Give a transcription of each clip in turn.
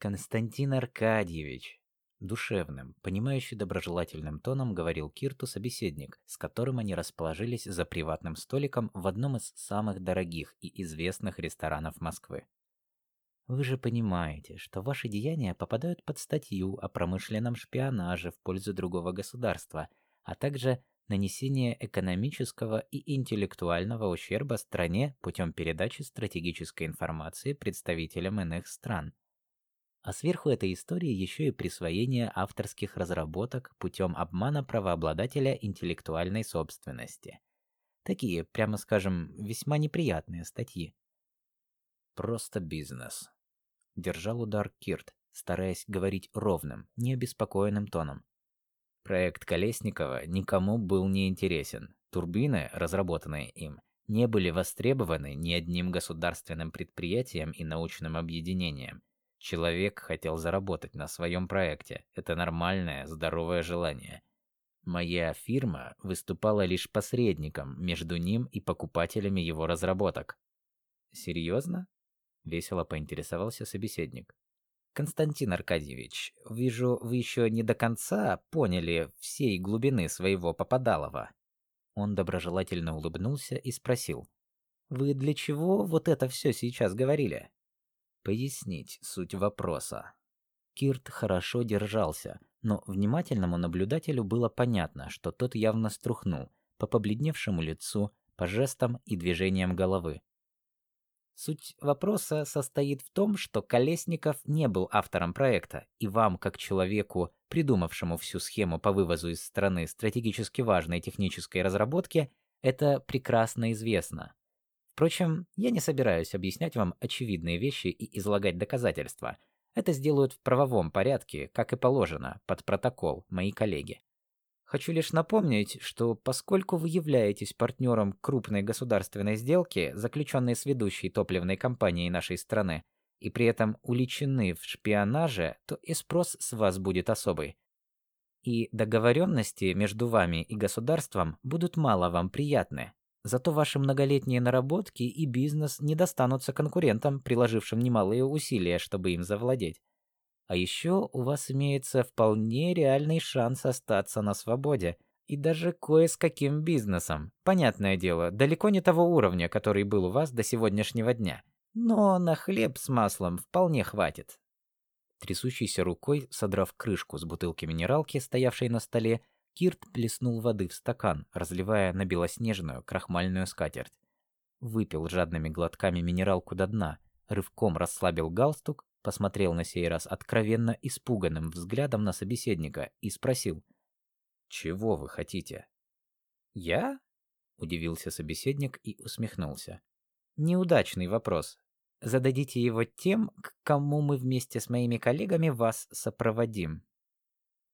Константин Аркадьевич, душевным, понимающий доброжелательным тоном говорил Кирту собеседник, с которым они расположились за приватным столиком в одном из самых дорогих и известных ресторанов Москвы. Вы же понимаете, что ваши деяния попадают под статью о промышленном шпионаже в пользу другого государства, а также нанесение экономического и интеллектуального ущерба стране путем передачи стратегической информации представителям иных стран. А сверху этой истории еще и присвоение авторских разработок путем обмана правообладателя интеллектуальной собственности. Такие, прямо скажем, весьма неприятные статьи. Просто бизнес. Держал удар Кирт, стараясь говорить ровным, необеспокоенным тоном. Проект Колесникова никому был не интересен. Турбины, разработанные им, не были востребованы ни одним государственным предприятием и научным объединением. Человек хотел заработать на своем проекте. Это нормальное, здоровое желание. Моя фирма выступала лишь посредником между ним и покупателями его разработок. Серьезно? Весело поинтересовался собеседник. Константин Аркадьевич, вижу, вы еще не до конца поняли всей глубины своего попадалова. Он доброжелательно улыбнулся и спросил: "Вы для чего вот это все сейчас говорили?" Пояснить суть вопроса. Кирт хорошо держался, но внимательному наблюдателю было понятно, что тот явно струхнул по побледневшему лицу, по жестам и движениям головы. Суть вопроса состоит в том, что Колесников не был автором проекта, и вам, как человеку, придумавшему всю схему по вывозу из страны стратегически важной технической разработки, это прекрасно известно. Впрочем, я не собираюсь объяснять вам очевидные вещи и излагать доказательства. Это сделают в правовом порядке, как и положено, под протокол мои коллеги. Хочу лишь напомнить, что поскольку вы являетесь партнером крупной государственной сделки, заключенной с ведущей топливной компанией нашей страны, и при этом уличены в шпионаже, то и спрос с вас будет особый. И договоренности между вами и государством будут мало вам приятны. Зато ваши многолетние наработки и бизнес не достанутся конкурентам, приложившим немалые усилия, чтобы им завладеть. А еще у вас имеется вполне реальный шанс остаться на свободе. И даже кое с каким бизнесом. Понятное дело, далеко не того уровня, который был у вас до сегодняшнего дня. Но на хлеб с маслом вполне хватит. Трясущейся рукой, содрав крышку с бутылки минералки, стоявшей на столе, Кирт плеснул воды в стакан, разливая на белоснежную крахмальную скатерть. Выпил жадными глотками минералку до дна, рывком расслабил галстук посмотрел на сей раз откровенно испуганным взглядом на собеседника и спросил: "Чего вы хотите?" "Я?" удивился собеседник и усмехнулся. "Неудачный вопрос. Зададите его тем, к кому мы вместе с моими коллегами вас сопроводим".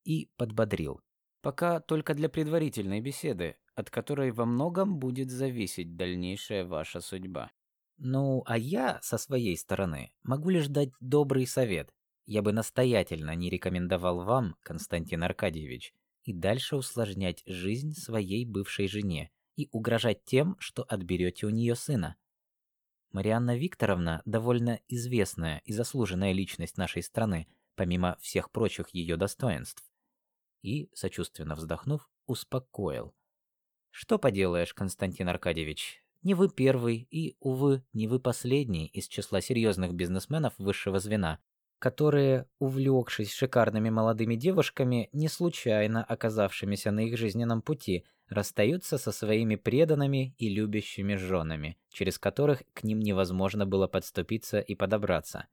И подбодрил: "Пока только для предварительной беседы, от которой во многом будет зависеть дальнейшая ваша судьба". Ну, а я, со своей стороны, могу лишь дать добрый совет. Я бы настоятельно не рекомендовал вам, Константин Аркадьевич, и дальше усложнять жизнь своей бывшей жене и угрожать тем, что отберете у нее сына. Марианна Викторовна довольно известная и заслуженная личность нашей страны, помимо всех прочих ее достоинств. И, сочувственно вздохнув, успокоил. Что поделаешь, Константин Аркадьевич, не вы первый и, увы, не вы последний из числа серьезных бизнесменов высшего звена, которые, увлекшись шикарными молодыми девушками, не случайно оказавшимися на их жизненном пути, расстаются со своими преданными и любящими женами, через которых к ним невозможно было подступиться и подобраться.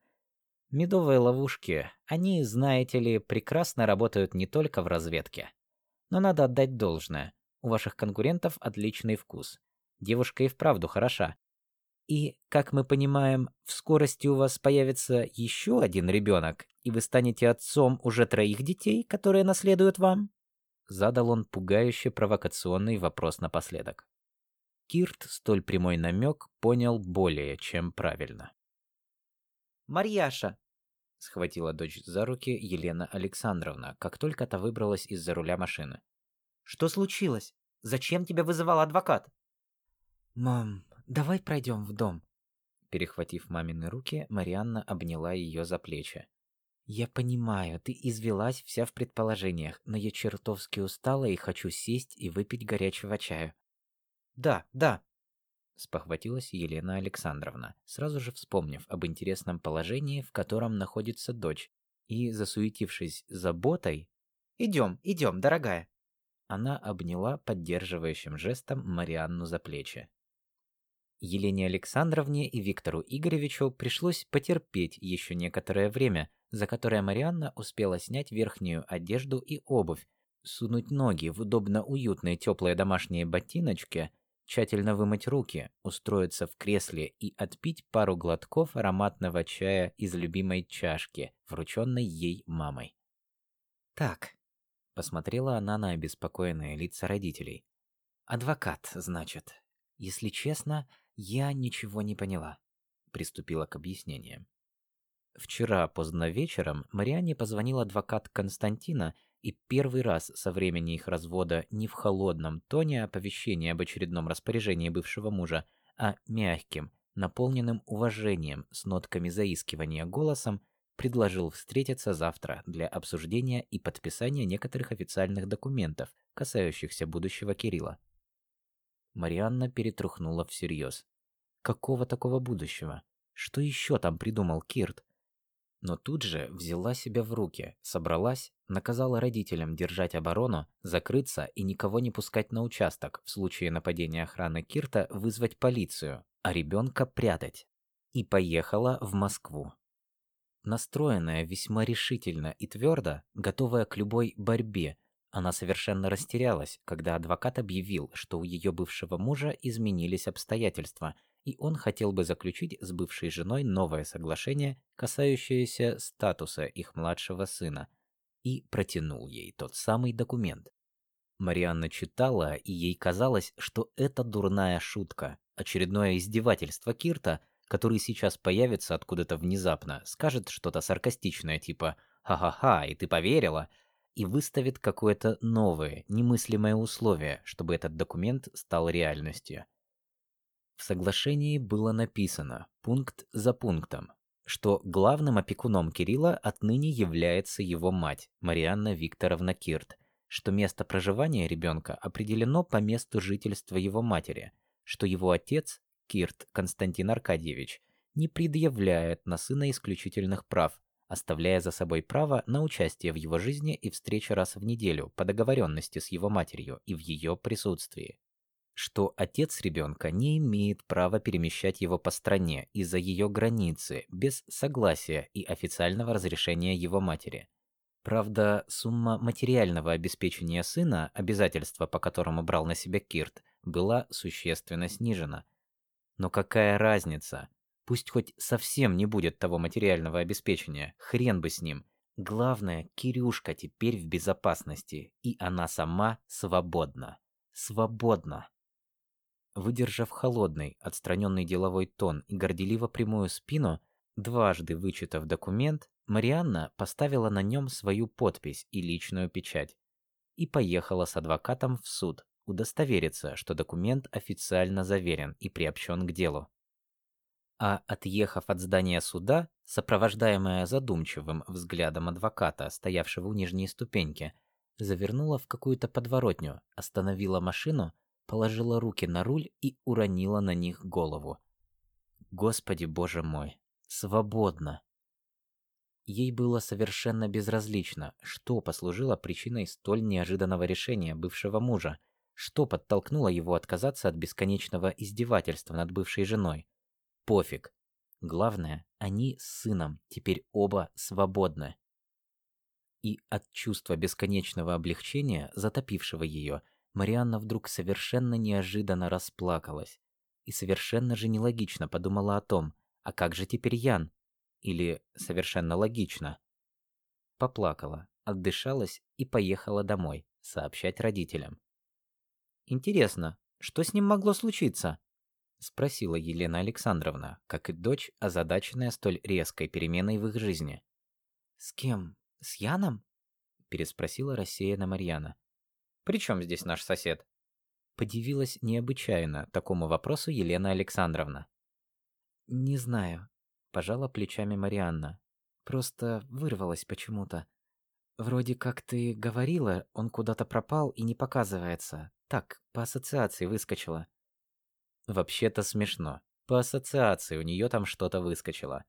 Медовые ловушки, они, знаете ли, прекрасно работают не только в разведке. Но надо отдать должное. У ваших конкурентов отличный вкус. Девушка и вправду хороша. И, как мы понимаем, в скорости у вас появится еще один ребенок, и вы станете отцом уже троих детей, которые наследуют вам? Задал он пугающе провокационный вопрос напоследок. Кирт столь прямой намек понял более чем правильно. «Марьяша!» — схватила дочь за руки Елена Александровна, как только та выбралась из-за руля машины. «Что случилось? Зачем тебя вызывал адвокат?» «Мам, давай пройдем в дом». Перехватив мамины руки, Марианна обняла ее за плечи. Я понимаю, ты извелась вся в предположениях, но я чертовски устала и хочу сесть и выпить горячего чаю. Да, да, спохватилась Елена Александровна, сразу же вспомнив об интересном положении, в котором находится дочь, и, засуетившись заботой, идем, идем, дорогая. Она обняла поддерживающим жестом Марианну за плечи. Елене Александровне и Виктору Игоревичу пришлось потерпеть еще некоторое время, за которое Марианна успела снять верхнюю одежду и обувь, сунуть ноги в удобно уютные теплые домашние ботиночки, тщательно вымыть руки, устроиться в кресле и отпить пару глотков ароматного чая из любимой чашки, врученной ей мамой. Так, посмотрела она на обеспокоенные лица родителей. Адвокат, значит. Если честно, я ничего не поняла, приступила к объяснениям. Вчера поздно вечером Марианне позвонил адвокат Константина и первый раз со времени их развода не в холодном тоне оповещения об очередном распоряжении бывшего мужа, а мягким, наполненным уважением с нотками заискивания голосом, предложил встретиться завтра для обсуждения и подписания некоторых официальных документов, касающихся будущего Кирилла. Марианна перетрухнула всерьез. Какого такого будущего? Что еще там придумал Кирт? Но тут же взяла себя в руки, собралась, наказала родителям держать оборону, закрыться и никого не пускать на участок, в случае нападения охраны Кирта вызвать полицию, а ребенка прятать. И поехала в Москву. Настроенная весьма решительно и твердо, готовая к любой борьбе, она совершенно растерялась, когда адвокат объявил, что у ее бывшего мужа изменились обстоятельства, и он хотел бы заключить с бывшей женой новое соглашение, касающееся статуса их младшего сына, и протянул ей тот самый документ. Марианна читала, и ей казалось, что это дурная шутка, очередное издевательство Кирта, который сейчас появится откуда-то внезапно, скажет что-то саркастичное типа «Ха-ха-ха, и ты поверила?» и выставит какое-то новое, немыслимое условие, чтобы этот документ стал реальностью. В соглашении было написано, пункт за пунктом, что главным опекуном Кирилла отныне является его мать, Марианна Викторовна Кирт, что место проживания ребенка определено по месту жительства его матери, что его отец, Кирт Константин Аркадьевич, не предъявляет на сына исключительных прав, оставляя за собой право на участие в его жизни и встречи раз в неделю по договоренности с его матерью и в ее присутствии. Что отец ребенка не имеет права перемещать его по стране и за ее границы без согласия и официального разрешения его матери. Правда, сумма материального обеспечения сына, обязательства по которому брал на себя Кирт, была существенно снижена. Но какая разница? Пусть хоть совсем не будет того материального обеспечения, хрен бы с ним. Главное, Кирюшка теперь в безопасности, и она сама свободна. Свободна. Выдержав холодный, отстраненный деловой тон и горделиво прямую спину, дважды вычитав документ, Марианна поставила на нем свою подпись и личную печать и поехала с адвокатом в суд удостовериться, что документ официально заверен и приобщен к делу. А отъехав от здания суда, сопровождаемая задумчивым взглядом адвоката, стоявшего у нижней ступеньки, завернула в какую-то подворотню, остановила машину, положила руки на руль и уронила на них голову. Господи, боже мой, свободно. Ей было совершенно безразлично, что послужило причиной столь неожиданного решения бывшего мужа, что подтолкнуло его отказаться от бесконечного издевательства над бывшей женой. Пофиг. Главное, они с сыном теперь оба свободны. И от чувства бесконечного облегчения, затопившего ее, Марианна вдруг совершенно неожиданно расплакалась. И совершенно же нелогично подумала о том, а как же теперь Ян? Или совершенно логично. Поплакала, отдышалась и поехала домой, сообщать родителям. Интересно, что с ним могло случиться? спросила Елена Александровна, как и дочь, озадаченная столь резкой переменой в их жизни. С кем? С Яном? переспросила рассеянно Марьяна. При чем здесь наш сосед? Подивилась необычайно такому вопросу Елена Александровна. Не знаю, пожала плечами Марианна. Просто вырвалось почему-то. Вроде как ты говорила, он куда-то пропал и не показывается. Так, по ассоциации выскочило. Вообще-то смешно. По ассоциации у нее там что-то выскочило.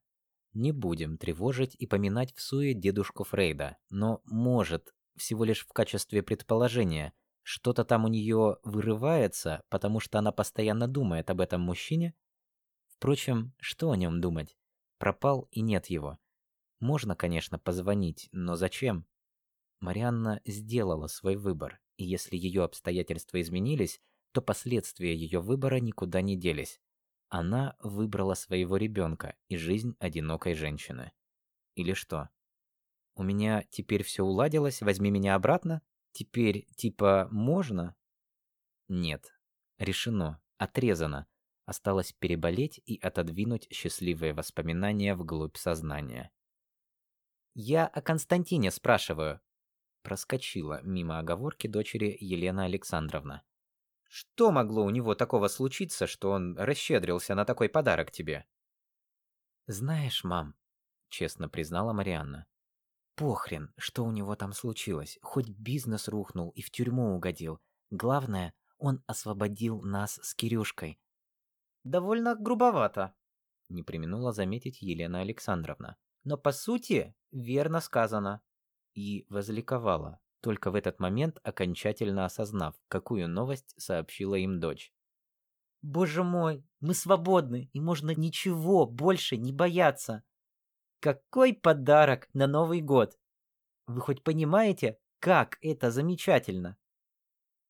Не будем тревожить и поминать в суе дедушку Фрейда, но может, всего лишь в качестве предположения, что-то там у нее вырывается, потому что она постоянно думает об этом мужчине. Впрочем, что о нем думать? Пропал и нет его. Можно, конечно, позвонить, но зачем? Марианна сделала свой выбор, и если ее обстоятельства изменились, то последствия ее выбора никуда не делись. Она выбрала своего ребенка и жизнь одинокой женщины. Или что? У меня теперь все уладилось, возьми меня обратно? Теперь, типа, можно? Нет. Решено. Отрезано. Осталось переболеть и отодвинуть счастливые воспоминания вглубь сознания. «Я о Константине спрашиваю», проскочила мимо оговорки дочери Елена Александровна. Что могло у него такого случиться, что он расщедрился на такой подарок тебе? Знаешь, мам, честно признала Марианна. Похрен, что у него там случилось. Хоть бизнес рухнул и в тюрьму угодил. Главное, он освободил нас с Кирюшкой. Довольно грубовато, не применула заметить Елена Александровна. Но по сути, верно сказано. И возликовала только в этот момент окончательно осознав, какую новость сообщила им дочь. «Боже мой, мы свободны, и можно ничего больше не бояться!» «Какой подарок на Новый год! Вы хоть понимаете, как это замечательно?»